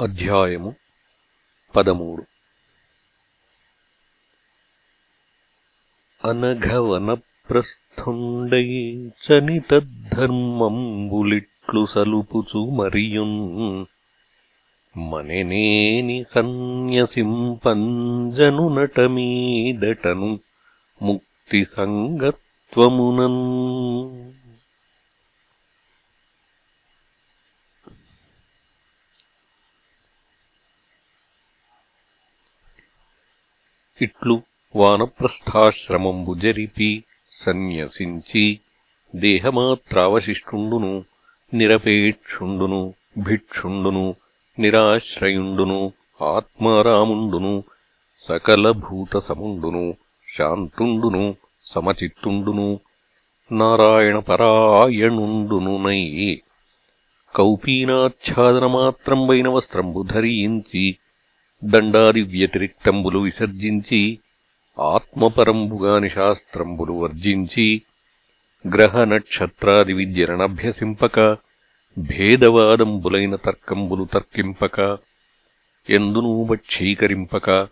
అధ్యాయము పదమూడు. అనఘవనప్రస్థుండై చనితద్ధర్మంబులిట్లు సలుపుచు మరియున్ మనెనేని సన్యసింపంజను నటమీదటను ముక్తి సంగత్వమునన్ ఇట్లు వానప్రస్థాశ్రమంబు జరిపి సన్యసించి దేహమాత్రావశిష్టుండును నిరపేక్షుండును భిక్షుండును నిరాశ్రయుండును ఆత్మారాముండును సకలభూతసముండును శాంతుండును సమచిత్తుండును నారాయణపరాయణుండునునై కౌపీనాచ్ఛాదనమాత్రంబైన వస్త్రంబు ధరించి దండాది వ్యతిరిక్తంబులు విసర్జించి ఆత్మపరంబుగాని శాస్త్రంబులు వర్జించి గ్రహ నక్షత్రాది విద్యలనభ్యసింపక భేదవాదంబులైన తర్కంబులు తర్కింపక ఎందునూ వక్షీకరింపక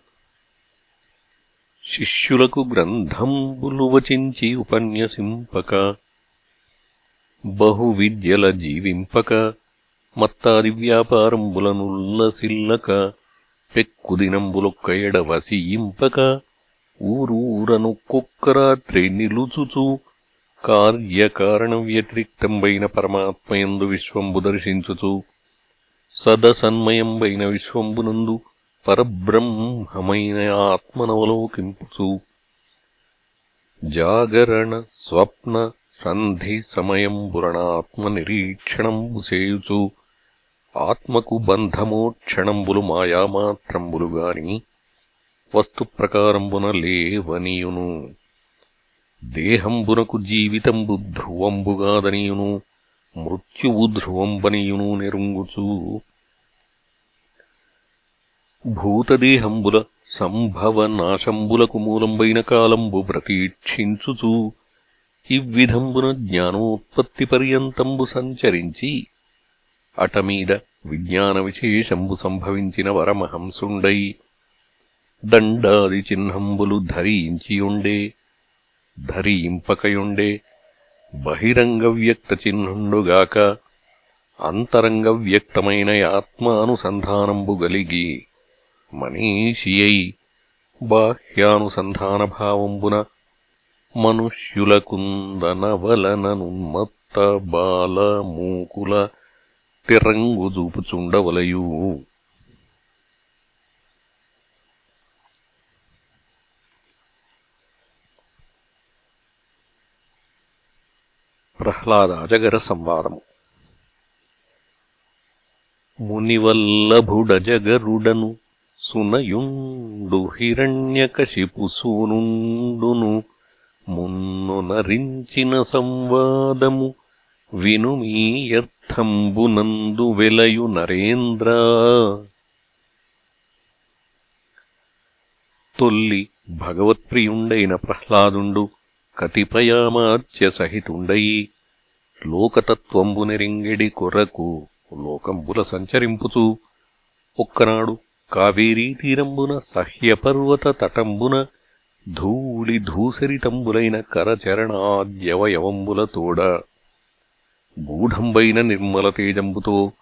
శిష్యులకు గ్రంథంబులు వచించి ఉపన్యసింపక. బహువిద్యల జీవింపక. మత్తాది వ్యాపారంబులనుల్లసిల్లక పెక్కుదినంబులొక్క ఎడవసియింపక ఊరూరను కుక్కరాత్రి నిలుచుచు కార్యకారణ వ్యతిరిక్తంబైన పరమాత్మయందు విశ్వంబు దర్శించుచు సదసన్మయంబైన విశ్వంబునందు పరబ్రహ్మమైన ఆత్మనవలోకింపుచు జాగరణ స్వప్న సంధి సమయంబురణాత్మ నిరీక్షణంబు చేయుచు ఆత్మకు బంధమోక్షణంబులు మాయామాత్రంబులుగాని వస్తుప్రకారంబున లేవనియును. దేహంబునకు జీవితంబు ధ్రువంబుగాదనియును మృత్యువు ధ్రువంబనియును నెరుంగుచూ. భూతదేహంబుల సంభవనాశంబులకు మూలంబైన కాలంబు ప్రతీక్షించుచూ ఇవ్విధంబున జ్ఞానోత్పత్తి పర్యంతంబు సంచరించి అటమీద విజ్ఞాన విశేషంబు సంభవించిన వరమహంసుండై దండాది చిహ్నంబులు ధరించియుండే ధరింపకయుండే బహిరంగ వ్యక్త చిహ్నుండుగాక అంతరంగ వ్యక్తమైన ఆత్మానుసంధానంబు గలిగి మనీషియై బాహ్యానుసంధాన భావంబున మనుష్యులకుందనవలననున్మత్త బాల మూకుల తిరంగు చూపుచుండవలయు ప్రహ్లాదాజగర సంవాదము మునివల్లభుడజగరుడను సునయుండు హిరణ్యకశిపుసూనుండును మున్ను నరించిన సంవాదము వినుమీయర్థంబునందు వెలయు నరేంద్ర. తొల్లి భగవత్ప్రియుండైన ప్రహ్లాదుండు కతిపయామార్చ్య సహితుండయి లోకతత్వంబు నెరింగిడి కొరకు లోకంబుల సంచరింపుచూ ఒక్కనాడు కావేరీ తీరంబున సహ్యపర్వత తటంబున ధూళి ధూసరితంబులైన కరచరణాద్యవయవంబుల తోడ గూఢంబైన నిర్మల తేజంబుతో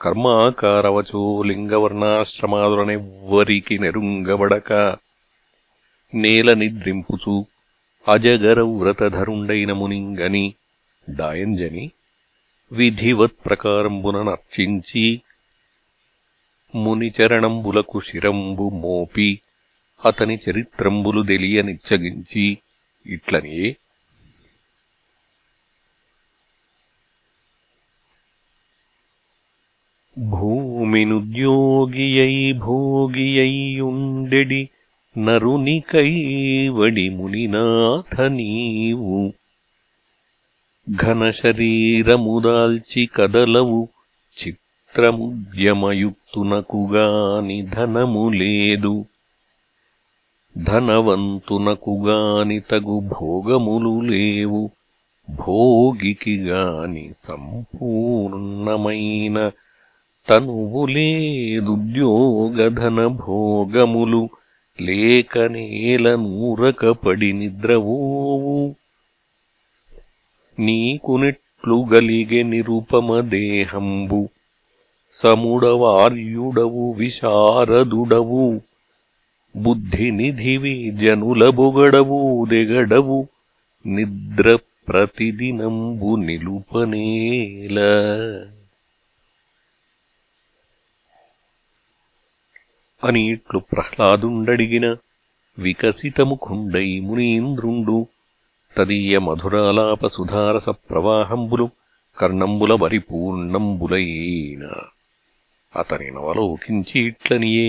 కర్మాకారవచో లింగవర్ణాశ్రమాదులనెవ్వరికి నెరుంగబడక నేల నిద్రింపుచు అజగర వ్రతధరుండైన మునింగని డాయంజని విధివత్ ప్రకారంబున నర్చించి మునిచరణంబులకు శిరంబు మోపి అతని చరిత్రంబులు దెలియనిచ్చగించి ఇట్లనే భూమినుద్యోగియై భోగియైయుండెడి నరుని మునినాథ నీవు ఘనశరీరముదాల్చి కదలవు చిత్రముద్యమయుక్తునకుగాని ధనము లేదు ధనవంతునకుగాని తగు భోగములు లేవు భోగికిగాని సంపూర్ణమైన తనువులేదుద్యోగధన భోగములు లేక నేల నూరకపడి నిద్రవోవు. నీకునిట్లు గలిగె నిరుపమ దేహంబు సముడవార్యుడవు విశారదుడవు. బుద్ధినిధివి జనుల బొగడవు దెగడవు నిద్ర ప్రతిదినంబు నిలుపనేల. అనిట్లు ప్రహ్లాదుండడిగిన వికసితముఖుండై మునీంద్రుండు తదీయ మధురాలాపసుధారస ప్రవాహంబులు కర్ణంబుల పరిపూర్ణంబులైన అతనినవలోకించి ఇట్లనియే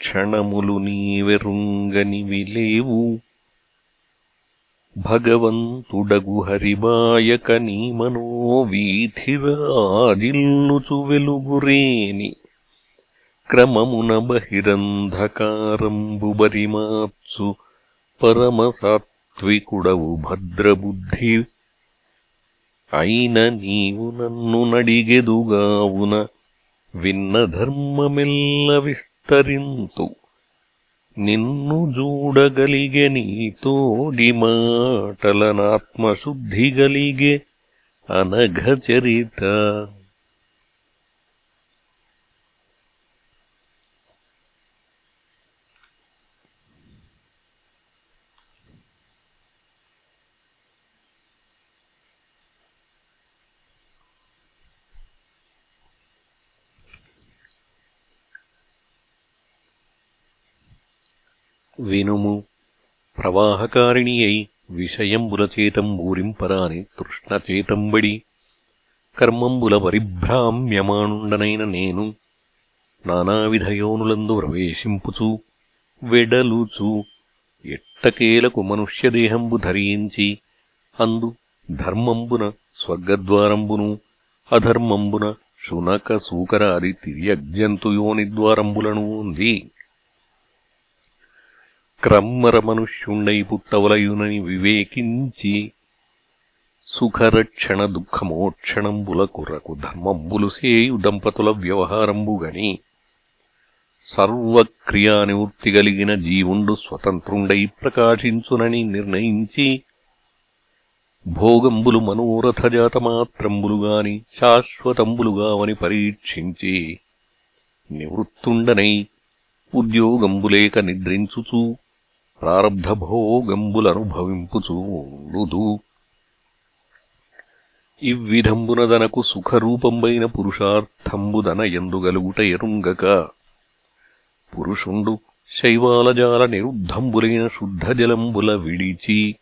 లక్షణములు నీవెరుంగనివి లేవు భగవంతుడగు హరిబాయక నీ మనోవీథిరాజిల్లుచు వెలుగురేని క్రమమున బహిరంధకారంబుబరిమాత్సు పరమసాత్వికుడవు భద్రబుద్ధి అయిన నీవు నన్ను నడిగెదుగావున విన్న ధర్మమెల్ల విస్తరింతు నిన్ను జూడగలిగె నీతోడి మాటలనాత్మశుద్ధి గలిగె అనఘచరిత వినుము. ప్రవాహకారిణి అయి తృష్ణచేతంబడి. కర్మంబుల పరిభ్రామ్యమానుండనైన నేను నానావిధయోనులందు ప్రవేశింపుచు వెడలుచు ఎట్టకేలకు మనుష్యదేహంబు ధరించి అందు ధర్మంబున స్వర్గద్వారంబును అధర్మంబున శునక సూకరాది తిర్యగ్జంతుయోనిద్వారంబులను ఉంది. క్రమ్మర మనుష్యుండై పుట్టవలయునని వివేకించి సుఖరక్షణ దుఃఖమోక్షణంబుల కురకు ధర్మంబులు సేయు దంపతుల వ్యవహారంబుగని సర్వక్రియానివృత్తి కలిగిన జీవుండు స్వతంత్రుండై ప్రకాశించునని నిర్ణయించి భోగంబులు మనోరథజాతమాత్రంబులుగాని శాశ్వతంబులుగావని పరీక్షించి నివృత్తుండనై ఉద్యోగంబులేక నిద్రించుచూ ప్రారబ్ధభోగంబులనుభవింపుచూ ఇవ్విధంబునదనకు సుఖరూపంబైన పురుషార్థంబుదన ఎందుగలుగుట ఎరుంగక పురుషుండు శైవాలజాల నిరుద్ధంబులైన శుద్ధజలంబుల విడిచి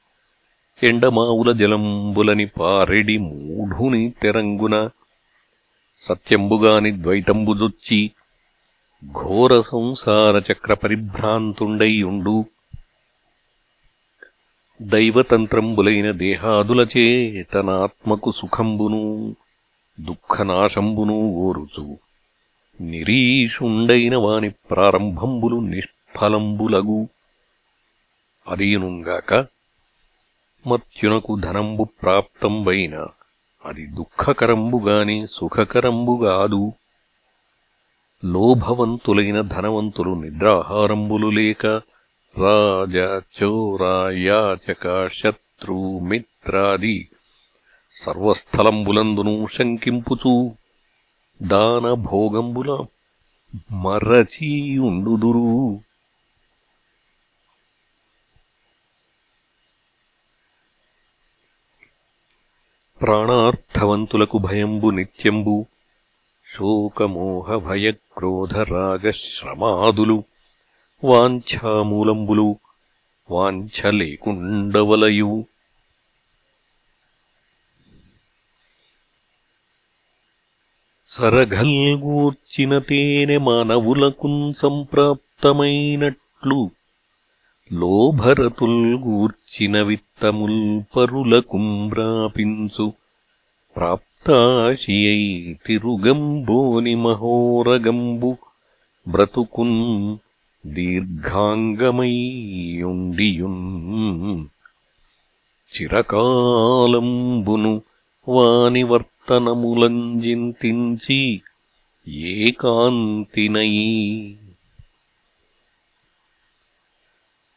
ఎండమావుల జలంబులని పారెడి మూఢుని తెరంగున సత్యంబుగాని ద్వైతంబుదొచ్చి ఘోర సంసార చక్ర పరిభ్రాంతుండైయుండు దైవతంత్రంబులైన దేహాదులచేతనాత్మకు సుఖంబును దుఃఖనాశంబును ఓరుచు. నిరీషుండైన వాని ప్రారంభంబులు నిష్ఫలంబులగు. అదియునుగాక మత్యునకు ధనంబు ప్రాప్తంబైన అది దుఃఖకరంబుగాని సుఖకరంబుగాదు. లోభవంతులైన ధనవంతులు నిద్రాహారంబులు లేక రాజ చోర యాచక శత్రు మిత్రాది సర్వస్థలంబులందును శంకింపుచూ దాన భోగంబుల మరచీయుండుదురు. ప్రాణార్థవంతులకు భయంబు నిత్యంబు శోకమోహ భయక్రోధరాగశ్రమాదులు వాంఛామూలంబులు వాంఛలేకుండవలయు. సరఘల్గూర్చిన తేనె మానవులకున్ సంప్రాప్తమైనట్లు లోభరతుల్గూర్చిన లోభరతుల్ గూర్చిన విత్తముల్ ప్రాప్తాశియై తిరుగంబోని మహోరగంబు బ్రతుకున్ దీర్ఘాంగమయ్యుండియున్ చిరకాలంబును వానివర్తనములంజింతించి ఏకాంతినయీ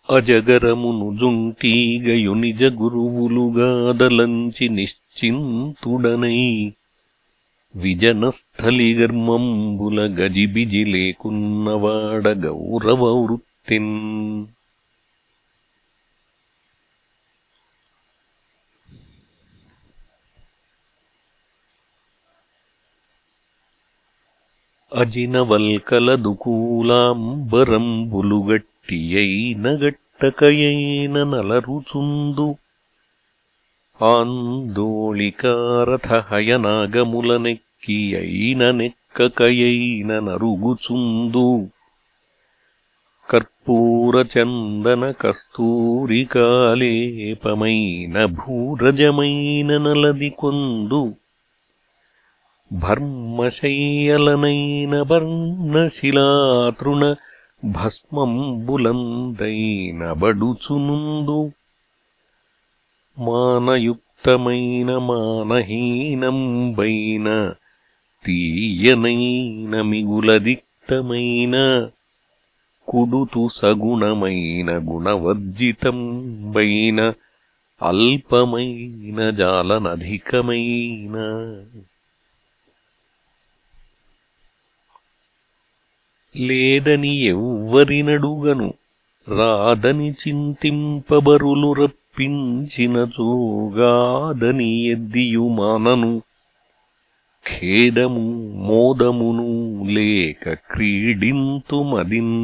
అజగరమును జుంటీగయు నిజ గురువులుగాదలంచి నిశ్చింతుడనై. విజనస్థలిగర్మంబుల అజినవల్కలదుకూలాంబరంబులుగట్టియైన గట్టకయైన నలరుచుందు ఆందోళికారథహయనాగములనెక్కి అయిన నెక్కకయైన నరుగుచుందు కర్పూరచందన కస్తూరికాలేపమైన భూరజమైన నలది కొందు భర్మశయ్యలనైన వర్ణశిలాతృణ భస్మంబులందైన బడుచునుందు మానయుక్తమైన మానహీనంబైన తీయనైన మిగులదిక్తమైన కుడుతు సగుణమైన గుణవర్జితంబైన అల్పమైన జాలనధికమైన. లేదని ఎవ్వరినడుగను రాదని చింతింపబరులు రప్పించిన ఖేదము మోదమును లేక క్రీడింతుమదిన్.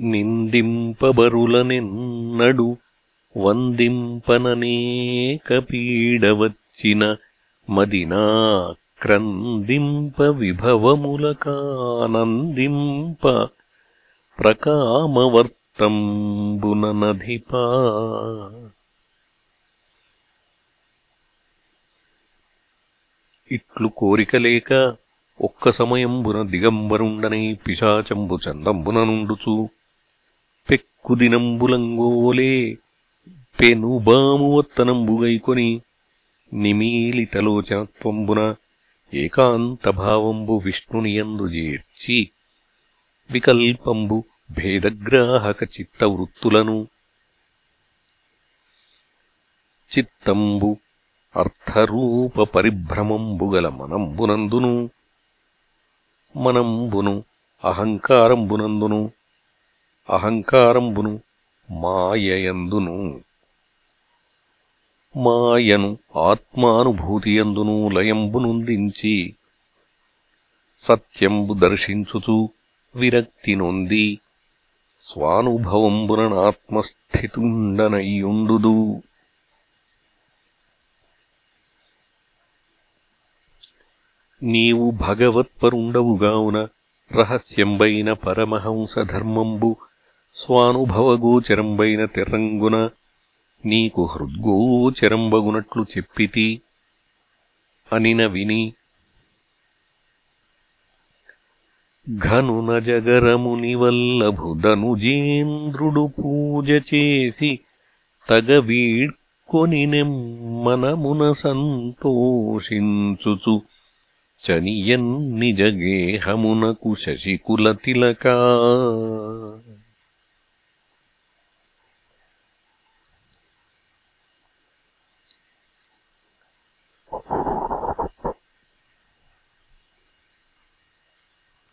నిందింపబరులనెన్నడు వందింపననేక పీడవచ్చిన మదినా క్రందింప విభవములకానందింప ప్రకామవర్తంబుననధిపా. ఇట్లు కోరికలేక ఒక్క సమయంబున దిగంబరుండనై పిశాచంబు చందంబున నుండుచు పెక్కుదినంబులంగోలే పెనుబామువత్తనంబుగైకొని నిమీలితలోచనత్వంబున ఏకాంతభావంబు విష్ణునియందు చేర్చి వికల్పంబు భేదగ్రాహక చిత్తవృత్తులను చిత్తంబు అర్థరూప పరిభ్రమంబుగల మనంబునందును. మనంబును అహంకారంబునందును. అహంకారంబును మాయయందును. మాయను ఆత్మానుభూతియందును లయంబునుందించి సత్యంబు దర్శించుచు విరక్తి నొంది స్వానుభవంబుననాత్మస్థితుండనయ్యుండుదు. నీవు భగవత్పరుండవుగావున రహస్యంబైన పరమహంసధర్మంబు స్వానుభవగోచరంబైన తెర్రంగున నీకు హృద్గోచరంబగునట్లు చెప్పితి. అనిన విని ఘనున జగరముని వల్లభుదనుజేంద్రుడు పూజ చేసి తగ వీడ్కొని నెమ్మనమున సంతోషించుచు చనియన్ నిజగేహమునకు శశికుల తిలకా